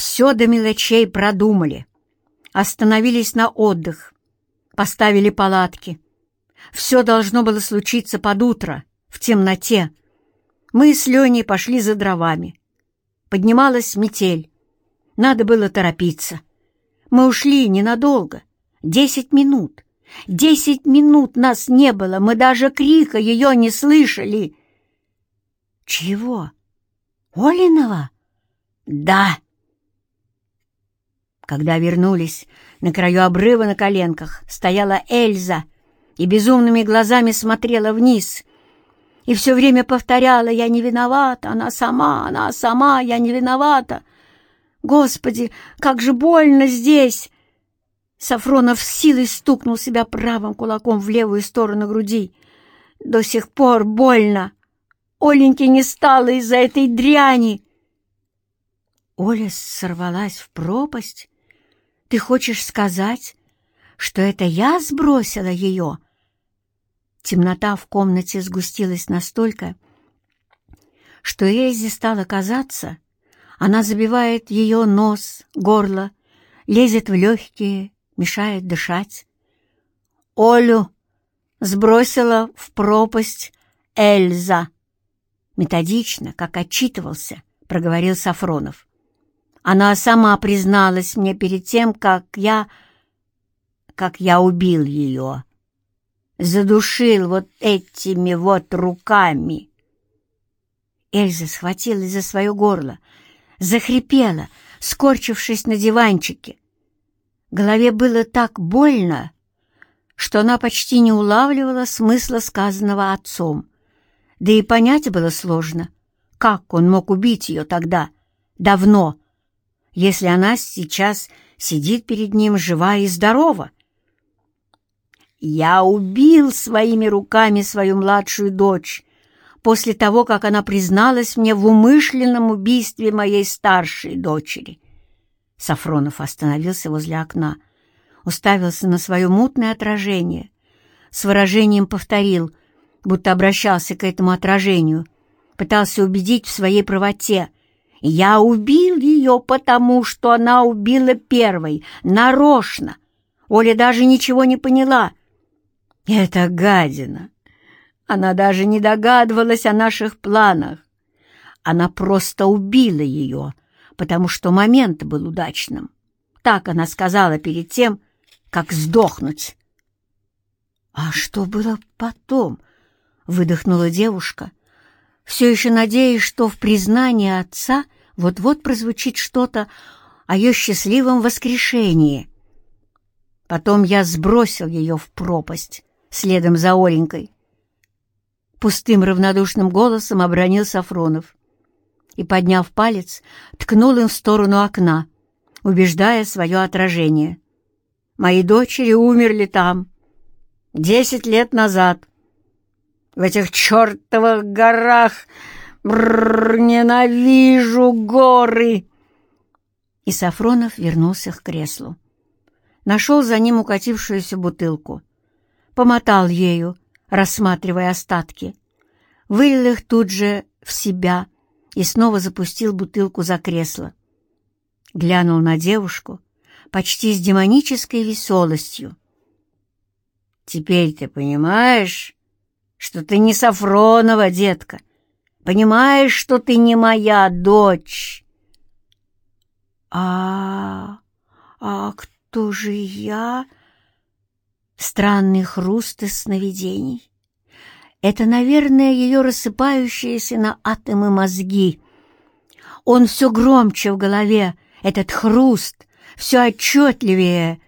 все до мелочей продумали. Остановились на отдых, поставили палатки. Все должно было случиться под утро, в темноте. Мы с Леней пошли за дровами. Поднималась метель. Надо было торопиться. Мы ушли ненадолго, десять минут. Десять минут нас не было, мы даже крика ее не слышали. Чего? Олиного? Да. Когда вернулись, на краю обрыва на коленках стояла Эльза и безумными глазами смотрела вниз. И все время повторяла «Я не виновата, она сама, она сама, я не виновата». «Господи, как же больно здесь!» Сафронов с силой стукнул себя правым кулаком в левую сторону груди. «До сих пор больно! Оленьки не стало из-за этой дряни!» Оля сорвалась в пропасть. «Ты хочешь сказать, что это я сбросила ее?» Темнота в комнате сгустилась настолько, что Эльзе стало казаться, она забивает ее нос, горло, лезет в легкие, мешает дышать. Олю сбросила в пропасть Эльза. Методично, как отчитывался, проговорил Сафронов. Она сама призналась мне перед тем, как я... как я убил ее. Задушил вот этими вот руками. Эльза схватилась за свое горло, захрипела, скорчившись на диванчике, Голове было так больно, что она почти не улавливала смысла сказанного отцом. Да и понять было сложно, как он мог убить ее тогда, давно, если она сейчас сидит перед ним жива и здорова. «Я убил своими руками свою младшую дочь после того, как она призналась мне в умышленном убийстве моей старшей дочери», Сафронов остановился возле окна, уставился на свое мутное отражение, с выражением повторил, будто обращался к этому отражению, пытался убедить в своей правоте. «Я убил ее, потому что она убила первой, нарочно!» Оля даже ничего не поняла. «Это гадина!» Она даже не догадывалась о наших планах. Она просто убила ее, потому что момент был удачным. Так она сказала перед тем, как сдохнуть. «А что было потом?» — выдохнула девушка, все еще надеясь, что в признании отца вот-вот прозвучит что-то о ее счастливом воскрешении. Потом я сбросил ее в пропасть, следом за Оленькой. Пустым равнодушным голосом обронил Сафронов и, подняв палец, ткнул им в сторону окна, убеждая свое отражение. «Мои дочери умерли там, десять лет назад, в этих чертовых горах. Бррр, ненавижу горы!» И Сафронов вернулся к креслу. Нашел за ним укатившуюся бутылку. Помотал ею, рассматривая остатки. Вылил их тут же в себя — и снова запустил бутылку за кресло. Глянул на девушку почти с демонической веселостью. «Теперь ты понимаешь, что ты не Сафронова, детка? Понимаешь, что ты не моя дочь?» «А... а кто же я?» Странный хруст из сновидений. Это, наверное, ее рассыпающиеся на атомы мозги. Он все громче в голове, этот хруст, все отчетливее.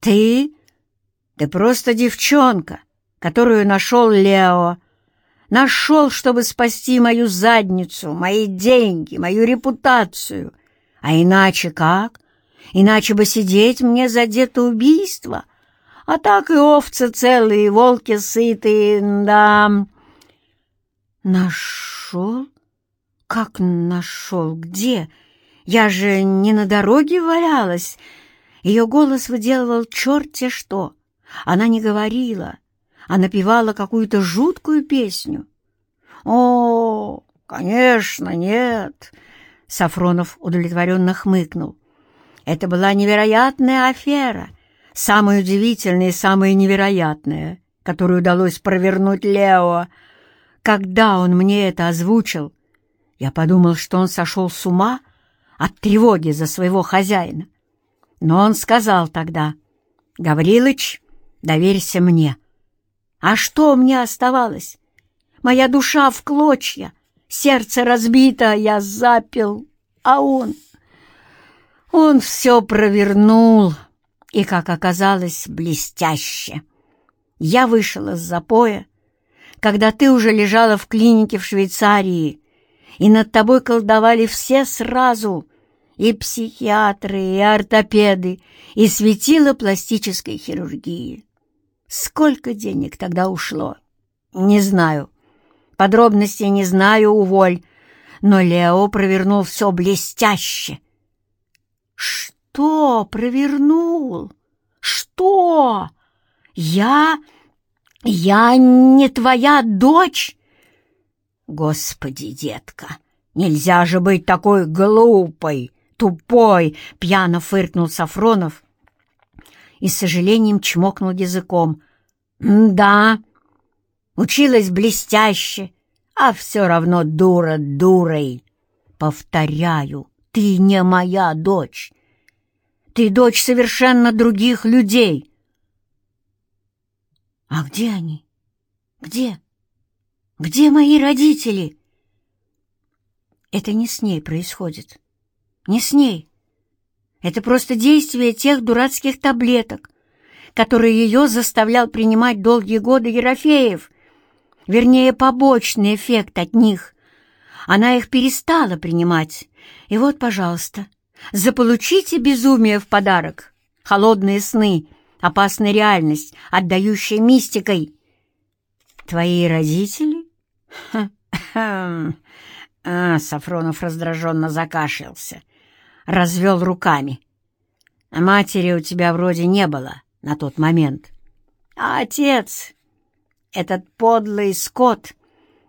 Ты? Ты просто девчонка, которую нашел Лео. Нашел, чтобы спасти мою задницу, мои деньги, мою репутацию. А иначе как? Иначе бы сидеть мне за где-то убийство — а так и овцы целые, и волки сытые, да. Нашел? Как нашел? Где? Я же не на дороге валялась. Ее голос выделывал черти что. Она не говорила, а напевала какую-то жуткую песню. О, конечно, нет. Сафронов удовлетворенно хмыкнул. Это была невероятная афера, самая удивительная и самая невероятная, которую удалось провернуть Лео. Когда он мне это озвучил, я подумал, что он сошел с ума от тревоги за своего хозяина. Но он сказал тогда, «Гаврилыч, доверься мне». А что мне оставалось? Моя душа в клочья, сердце разбито, я запил, а он... Он все провернул, и, как оказалось, блестяще. Я вышел из запоя, когда ты уже лежала в клинике в Швейцарии, и над тобой колдовали все сразу, и психиатры, и ортопеды, и светило пластической хирургии. Сколько денег тогда ушло? Не знаю. Подробностей не знаю, уволь. Но Лео провернул все блестяще. Что провернул? Что? Я... я не твоя дочь? Господи, детка, нельзя же быть такой глупой, тупой, пьяно фыркнул Сафронов и с сожалением чмокнул языком. «Да, училась блестяще, а все равно дура дурой. Повторяю, ты не моя дочь. Ты дочь совершенно других людей». «А где они? Где? Где мои родители?» «Это не с ней происходит. Не с ней. Это просто действие тех дурацких таблеток, которые ее заставлял принимать долгие годы Ерофеев, вернее, побочный эффект от них. Она их перестала принимать. И вот, пожалуйста, заполучите безумие в подарок. Холодные сны, опасная реальность, отдающая мистикой. Твои родители? Ха-ха. А, Сафронов раздраженно закашлялся развел руками. «Матери у тебя вроде не было на тот момент. А отец, этот подлый скот,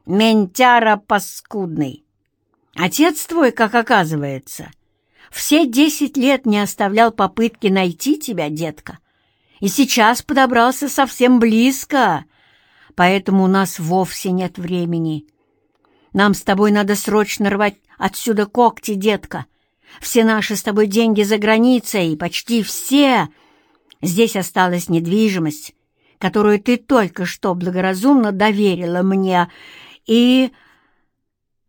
ментяра паскудный. Отец твой, как оказывается, все десять лет не оставлял попытки найти тебя, детка, и сейчас подобрался совсем близко, поэтому у нас вовсе нет времени. Нам с тобой надо срочно рвать отсюда когти, детка, все наши с тобой деньги за границей, почти все. Здесь осталась недвижимость, которую ты только что благоразумно доверила мне, и...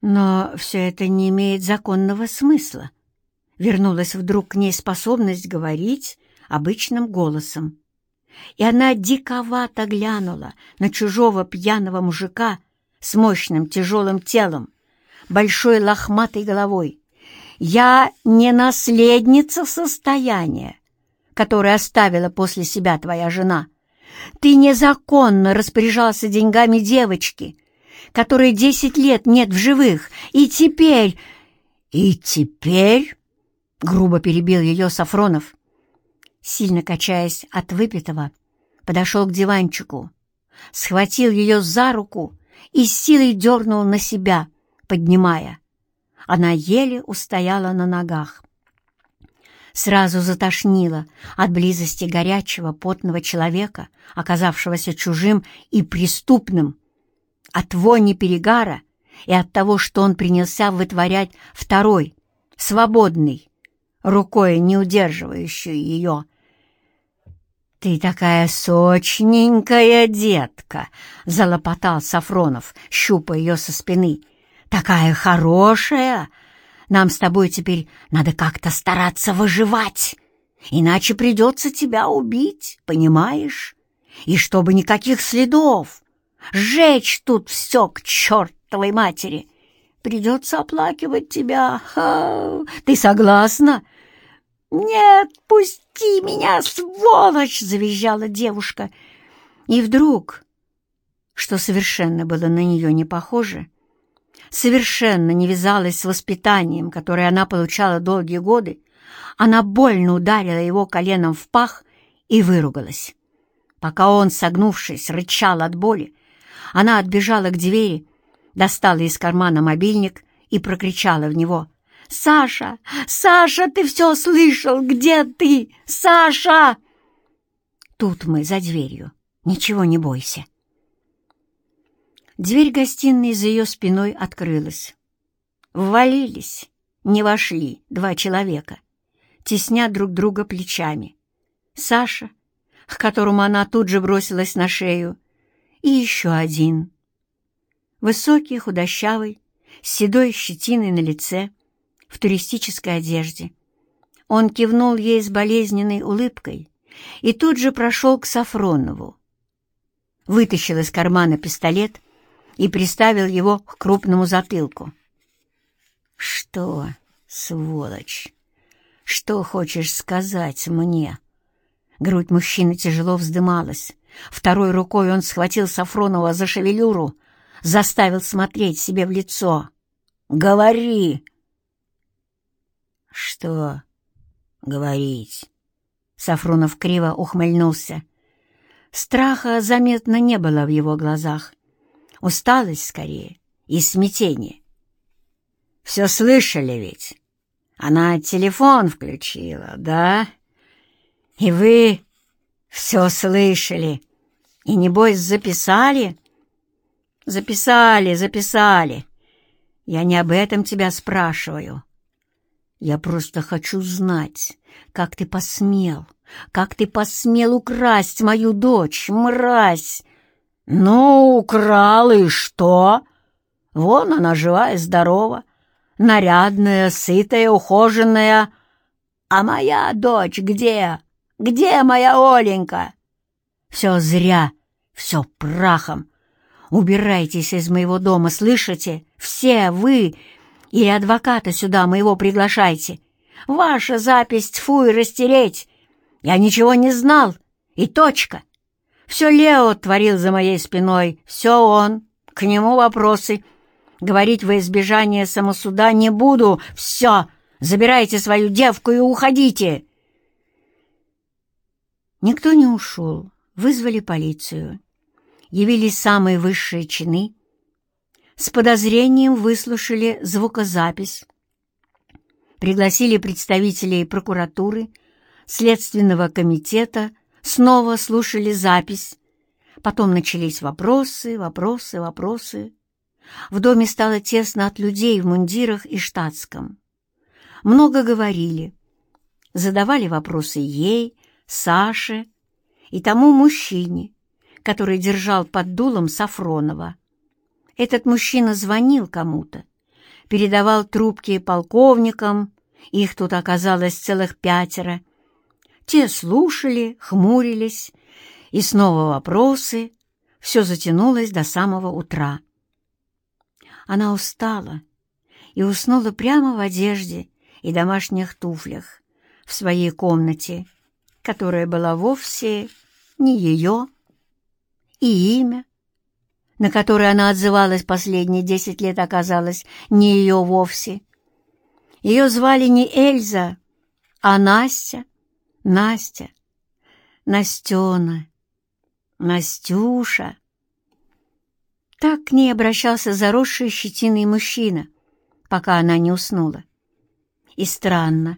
Но все это не имеет законного смысла. Вернулась вдруг к ней способность говорить обычным голосом. И она диковато глянула на чужого пьяного мужика с мощным тяжелым телом, большой лохматой головой, я не наследница состояния, которое оставила после себя твоя жена. Ты незаконно распоряжался деньгами девочки, которой десять лет нет в живых, и теперь... И теперь... — грубо перебил ее Сафронов. Сильно качаясь от выпитого, подошел к диванчику, схватил ее за руку и силой дернул на себя, поднимая. Она еле устояла на ногах. Сразу затошнило от близости горячего, потного человека, оказавшегося чужим и преступным, от вони перегара и от того, что он принялся вытворять второй, свободный, рукой не удерживающую ее. «Ты такая сочненькая детка!» — залопотал Сафронов, щупая ее со спины — такая хорошая. Нам с тобой теперь надо как-то стараться выживать, иначе придется тебя убить, понимаешь? И чтобы никаких следов, сжечь тут все к чертовой матери. Придется оплакивать тебя. Ха, ты согласна?» «Нет, пусти меня, сволочь!» — завизжала девушка. И вдруг, что совершенно было на нее не похоже, совершенно не вязалась с воспитанием, которое она получала долгие годы, она больно ударила его коленом в пах и выругалась. Пока он, согнувшись, рычал от боли, она отбежала к двери, достала из кармана мобильник и прокричала в него Саша! Саша, ты все слышал? Где ты? Саша!» Тут мы за дверью. Ничего не бойся. Дверь гостиной за ее спиной открылась. Ввалились, не вошли два человека, тесня друг друга плечами. Саша, к которому она тут же бросилась на шею, и еще один. Высокий, худощавый, с седой щетиной на лице, в туристической одежде. Он кивнул ей с болезненной улыбкой и тут же прошел к Сафронову. Вытащил из кармана пистолет и приставил его к крупному затылку. «Что, сволочь, что хочешь сказать мне?» Грудь мужчины тяжело вздымалась. Второй рукой он схватил Сафронова за шевелюру, заставил смотреть себе в лицо. «Говори!» «Что говорить?» Сафронов криво ухмыльнулся. Страха заметно не было в его глазах. Усталость скорее и смятение. «Все слышали ведь? Она телефон включила, да? И вы все слышали. И, небось, записали?» «Записали, записали. Я не об этом тебя спрашиваю. Я просто хочу знать, как ты посмел, как ты посмел украсть мою дочь, мразь!» «Ну, украл, и что? Вон она живая, здорова, нарядная, сытая, ухоженная. А моя дочь где? Где моя Оленька?» «Все зря, все прахом. Убирайтесь из моего дома, слышите? Все вы или адвоката сюда моего приглашайте. Ваша запись, тьфу, и растереть. Я ничего не знал, и точка. Все Лео творил за моей спиной, все он, к нему вопросы. Говорить во избежание самосуда не буду, все, забирайте свою девку и уходите. Никто не ушел, вызвали полицию. Явились самые высшие чины, с подозрением выслушали звукозапись, пригласили представителей прокуратуры, Следственного комитета, снова слушали запись. Потом начались вопросы, вопросы, вопросы. В доме стало тесно от людей в мундирах и штатском. Много говорили. Задавали вопросы ей, Саше и тому мужчине, который держал под дулом Сафронова. Этот мужчина звонил кому-то, передавал трубки полковникам, их тут оказалось целых пятеро, те слушали, хмурились, и снова вопросы. Все затянулось до самого утра. Она устала и уснула прямо в одежде и домашних туфлях в своей комнате, которая была вовсе не ее, и имя, на которое она отзывалась последние десять лет, оказалось не ее вовсе. Ее звали не Эльза, а Настя. Настя, Настена, Настюша. Так к ней обращался заросший щетиной мужчина, пока она не уснула. И странно,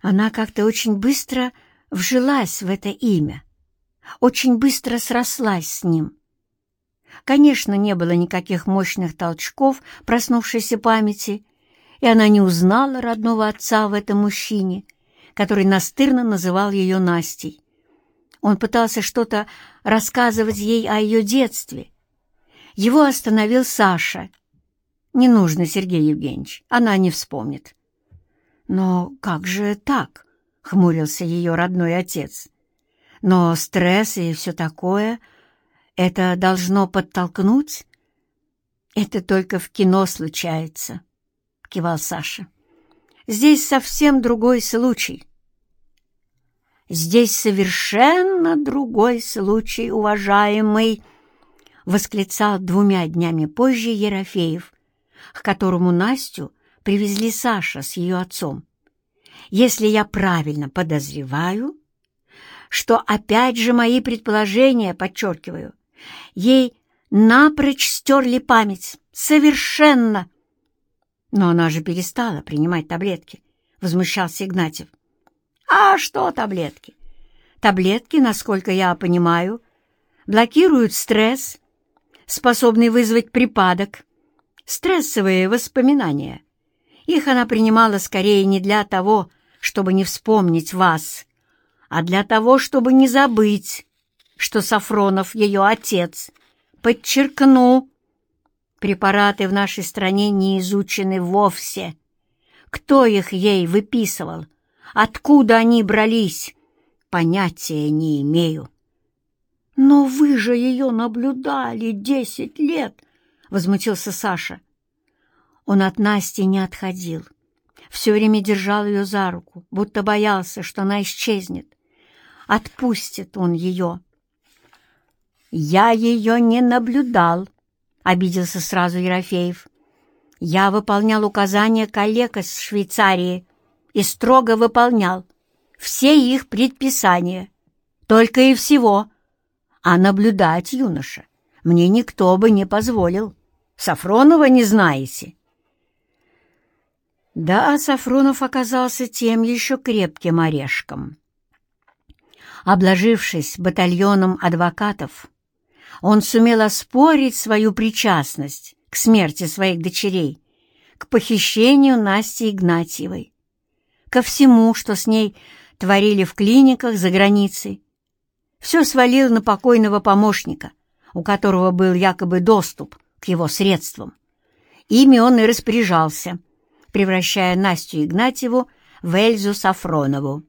она как-то очень быстро вжилась в это имя, очень быстро срослась с ним. Конечно, не было никаких мощных толчков проснувшейся памяти, и она не узнала родного отца в этом мужчине, который настырно называл ее Настей. Он пытался что-то рассказывать ей о ее детстве. Его остановил Саша. «Не нужно, Сергей Евгеньевич, она не вспомнит». «Но как же так?» — хмурился ее родной отец. «Но стресс и все такое, это должно подтолкнуть?» «Это только в кино случается», — кивал Саша. Здесь совсем другой случай. Здесь совершенно другой случай, уважаемый, восклицал двумя днями позже Ерофеев, к которому Настю привезли Саша с ее отцом. Если я правильно подозреваю, что опять же мои предположения, подчеркиваю, ей напрочь стерли память, совершенно. Но она же перестала принимать таблетки, возмущался Игнатьев. А что таблетки? Таблетки, насколько я понимаю, блокируют стресс, способный вызвать припадок, стрессовые воспоминания. Их она принимала скорее не для того, чтобы не вспомнить вас, а для того, чтобы не забыть, что Сафронов ее отец. Подчеркну, препараты в нашей стране не изучены вовсе. Кто их ей выписывал? Откуда они брались? Понятия не имею. «Но вы же ее наблюдали десять лет!» — возмутился Саша. Он от Насти не отходил. Все время держал ее за руку, будто боялся, что она исчезнет. Отпустит он ее. «Я ее не наблюдал», — обиделся сразу Ерофеев. «Я выполнял указания коллег из Швейцарии и строго выполнял все их предписания, только и всего. А наблюдать, юноша, мне никто бы не позволил. Сафронова не знаете?» Да, Сафронов оказался тем еще крепким орешком. Обложившись батальоном адвокатов, он сумел оспорить свою причастность к смерти своих дочерей, к похищению Насти Игнатьевой, ко всему, что с ней творили в клиниках за границей. Все свалил на покойного помощника, у которого был якобы доступ к его средствам. Ими он и распоряжался — превращая Настю Игнатьеву в Эльзу Сафронову.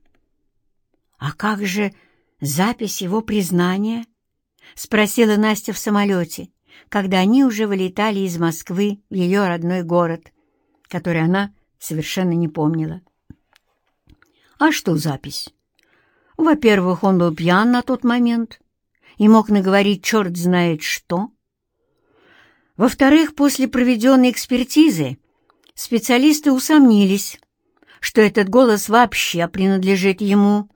«А как же запись его признания?» — спросила Настя в самолете, когда они уже вылетали из Москвы в ее родной город, который она совершенно не помнила. «А что запись?» «Во-первых, он был пьян на тот момент и мог наговорить черт знает что. Во-вторых, после проведенной экспертизы специалисты усомнились, что этот голос вообще принадлежит ему.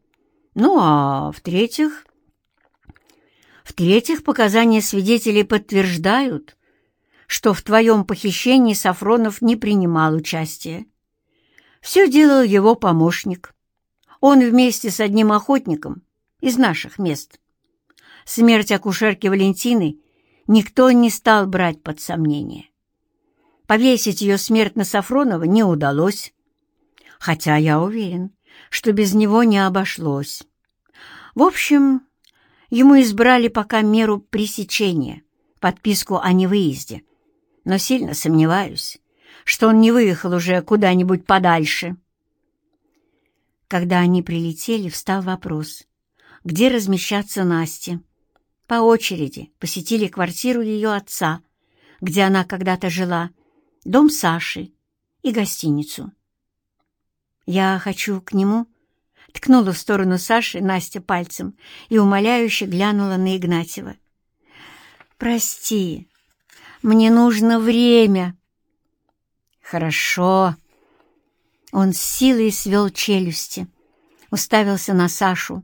Ну а в-третьих... В-третьих, показания свидетелей подтверждают, что в твоем похищении Сафронов не принимал участия. Все делал его помощник. Он вместе с одним охотником из наших мест. Смерть акушерки Валентины никто не стал брать под сомнение. Повесить ее смерть на Сафронова не удалось, хотя я уверен, что без него не обошлось. В общем, ему избрали пока меру пресечения, подписку о невыезде, но сильно сомневаюсь, что он не выехал уже куда-нибудь подальше. Когда они прилетели, встал вопрос, где размещаться Насте. По очереди посетили квартиру ее отца, где она когда-то жила, дом Саши и гостиницу. «Я хочу к нему», — ткнула в сторону Саши Настя пальцем и умоляюще глянула на Игнатьева. «Прости, мне нужно время». «Хорошо». Он с силой свел челюсти, уставился на Сашу,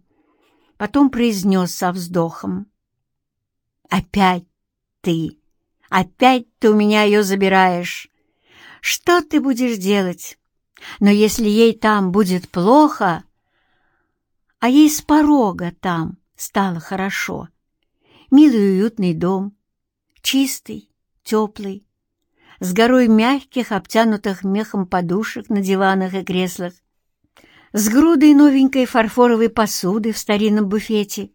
потом произнес со вздохом. «Опять ты!» Опять ты у меня ее забираешь. Что ты будешь делать? Но если ей там будет плохо, а ей с порога там стало хорошо. Милый уютный дом, чистый, теплый, с горой мягких, обтянутых мехом подушек на диванах и креслах, с грудой новенькой фарфоровой посуды в старинном буфете,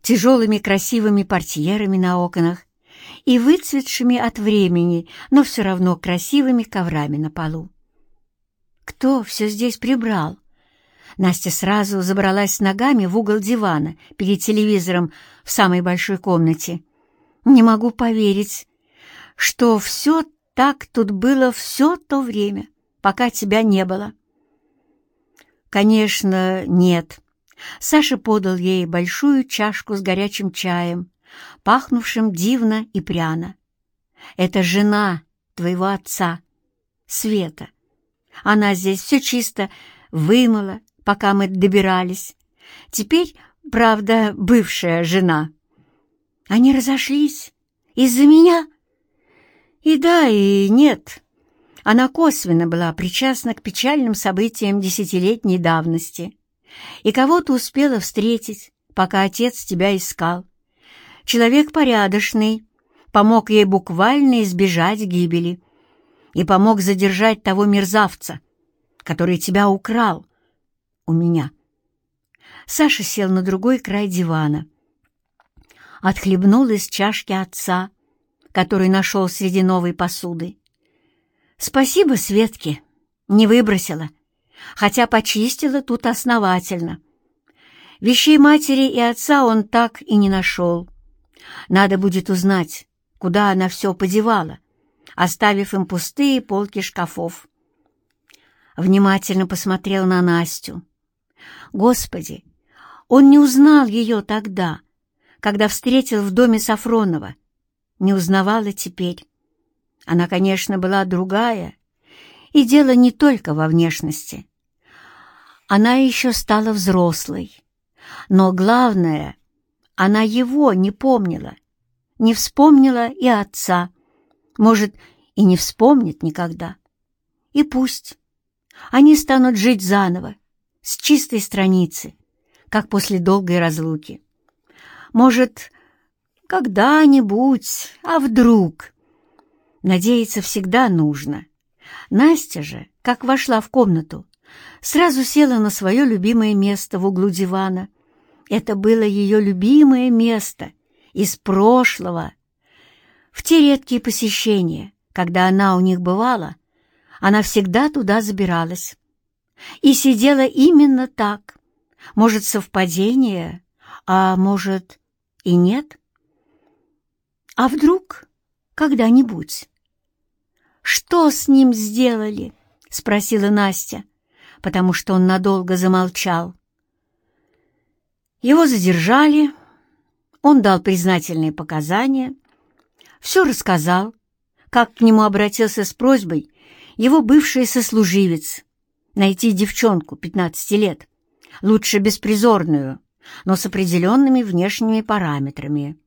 тяжелыми красивыми портьерами на окнах и выцветшими от времени, но все равно красивыми коврами на полу. Кто все здесь прибрал? Настя сразу забралась ногами в угол дивана перед телевизором в самой большой комнате. Не могу поверить, что все так тут было все то время, пока тебя не было. Конечно, нет. Саша подал ей большую чашку с горячим чаем, пахнувшим дивно и пряно. Это жена твоего отца, Света. Она здесь все чисто вымыла, пока мы добирались. Теперь, правда, бывшая жена. Они разошлись из-за меня? И да, и нет. Она косвенно была причастна к печальным событиям десятилетней давности и кого-то успела встретить, пока отец тебя искал. Человек порядочный, помог ей буквально избежать гибели и помог задержать того мерзавца, который тебя украл у меня. Саша сел на другой край дивана, отхлебнул из чашки отца, который нашел среди новой посуды. «Спасибо, Светке, не выбросила, хотя почистила тут основательно. Вещей матери и отца он так и не нашел. Надо будет узнать, куда она все подевала, оставив им пустые полки шкафов. Внимательно посмотрел на Настю. Господи, он не узнал ее тогда, когда встретил в доме Сафронова. Не узнавала теперь. Она, конечно, была другая, и дело не только во внешности. Она еще стала взрослой. Но главное, она его не помнила, не вспомнила и отца, может, и не вспомнит никогда. И пусть. Они станут жить заново, с чистой страницы, как после долгой разлуки. Может, когда-нибудь, а вдруг? Надеяться всегда нужно. Настя же, как вошла в комнату, сразу села на свое любимое место в углу дивана. Это было ее любимое место из прошлого. В те редкие посещения, когда она у них бывала, она всегда туда забиралась. И сидела именно так. Может, совпадение, а может и нет? А вдруг когда-нибудь? «Что с ним сделали?» — спросила Настя, потому что он надолго замолчал. Его задержали, он дал признательные показания, все рассказал, как к нему обратился с просьбой его бывший сослуживец найти девчонку 15 лет, лучше беспризорную, но с определенными внешними параметрами.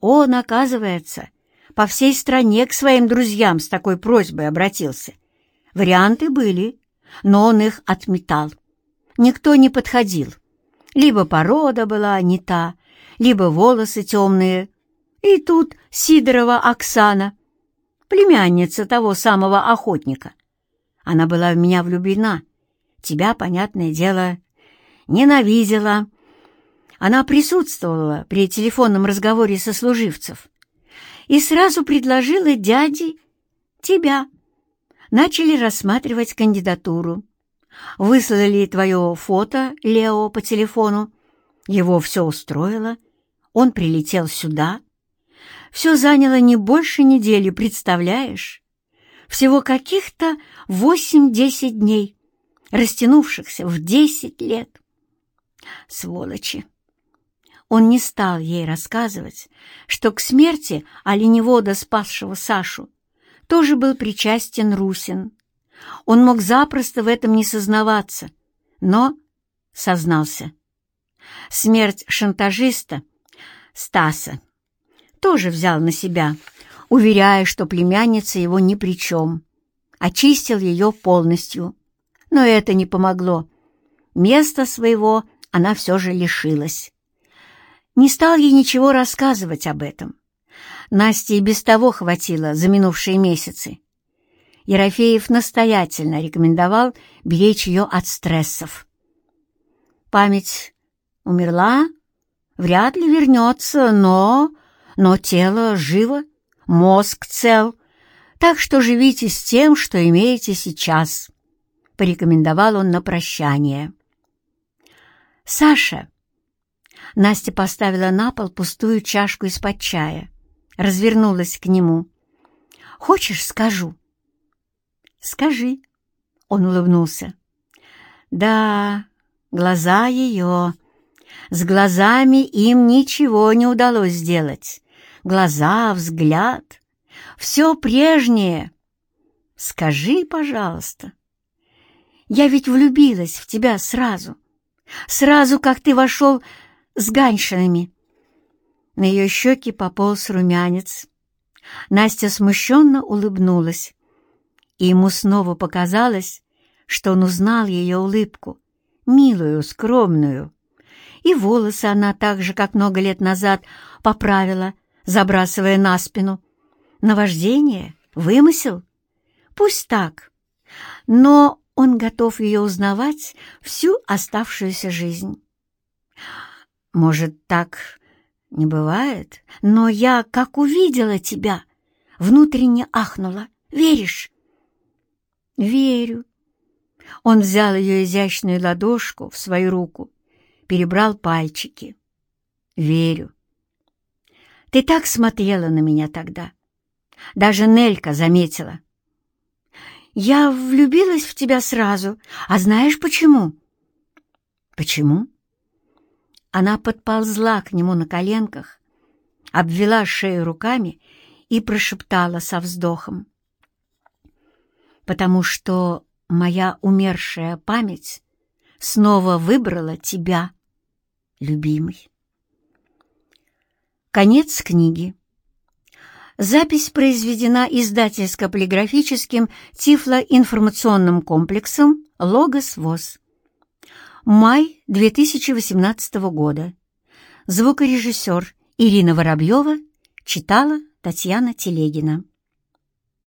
Он, оказывается, по всей стране к своим друзьям с такой просьбой обратился. Варианты были, но он их отметал. Никто не подходил. Либо порода была не та, либо волосы темные. И тут Сидорова Оксана — племянница того самого охотника. Она была в меня влюблена. Тебя, понятное дело, ненавидела. Она присутствовала при телефонном разговоре со служивцев и сразу предложила дяде тебя. Начали рассматривать кандидатуру. Выслали твое фото Лео по телефону. Его все устроило. Он прилетел сюда — все заняло не больше недели, представляешь? Всего каких-то восемь-десять дней, растянувшихся в десять лет. Сволочи! Он не стал ей рассказывать, что к смерти оленевода, спасшего Сашу, тоже был причастен Русин. Он мог запросто в этом не сознаваться, но сознался. Смерть шантажиста Стаса тоже взял на себя, уверяя, что племянница его ни при чем. Очистил ее полностью. Но это не помогло. Места своего она все же лишилась. Не стал ей ничего рассказывать об этом. Насте и без того хватило за минувшие месяцы. Ерофеев настоятельно рекомендовал беречь ее от стрессов. Память умерла, вряд ли вернется, но но тело живо, мозг цел, так что живите с тем, что имеете сейчас», — порекомендовал он на прощание. «Саша!» Настя поставила на пол пустую чашку из-под чая, развернулась к нему. «Хочешь, скажу?» «Скажи», — он улыбнулся. «Да, глаза ее. С глазами им ничего не удалось сделать глаза, взгляд. Все прежнее. Скажи, пожалуйста. Я ведь влюбилась в тебя сразу. Сразу, как ты вошел с ганьшинами. На ее щеки пополз румянец. Настя смущенно улыбнулась. И ему снова показалось, что он узнал ее улыбку, милую, скромную. И волосы она так же, как много лет назад, поправила, забрасывая на спину. Наваждение? Вымысел? Пусть так. Но он готов ее узнавать всю оставшуюся жизнь. Может, так не бывает, но я, как увидела тебя, внутренне ахнула. Веришь? Верю. Он взял ее изящную ладошку в свою руку, перебрал пальчики. Верю. Ты так смотрела на меня тогда. Даже Нелька заметила. Я влюбилась в тебя сразу. А знаешь почему? Почему? Она подползла к нему на коленках, обвела шею руками и прошептала со вздохом. «Потому что моя умершая память снова выбрала тебя, любимый». Конец книги. Запись произведена издательско-полиграфическим тифлоинформационным комплексом «Логос ВОЗ». Май 2018 года. Звукорежиссер Ирина Воробьева читала Татьяна Телегина.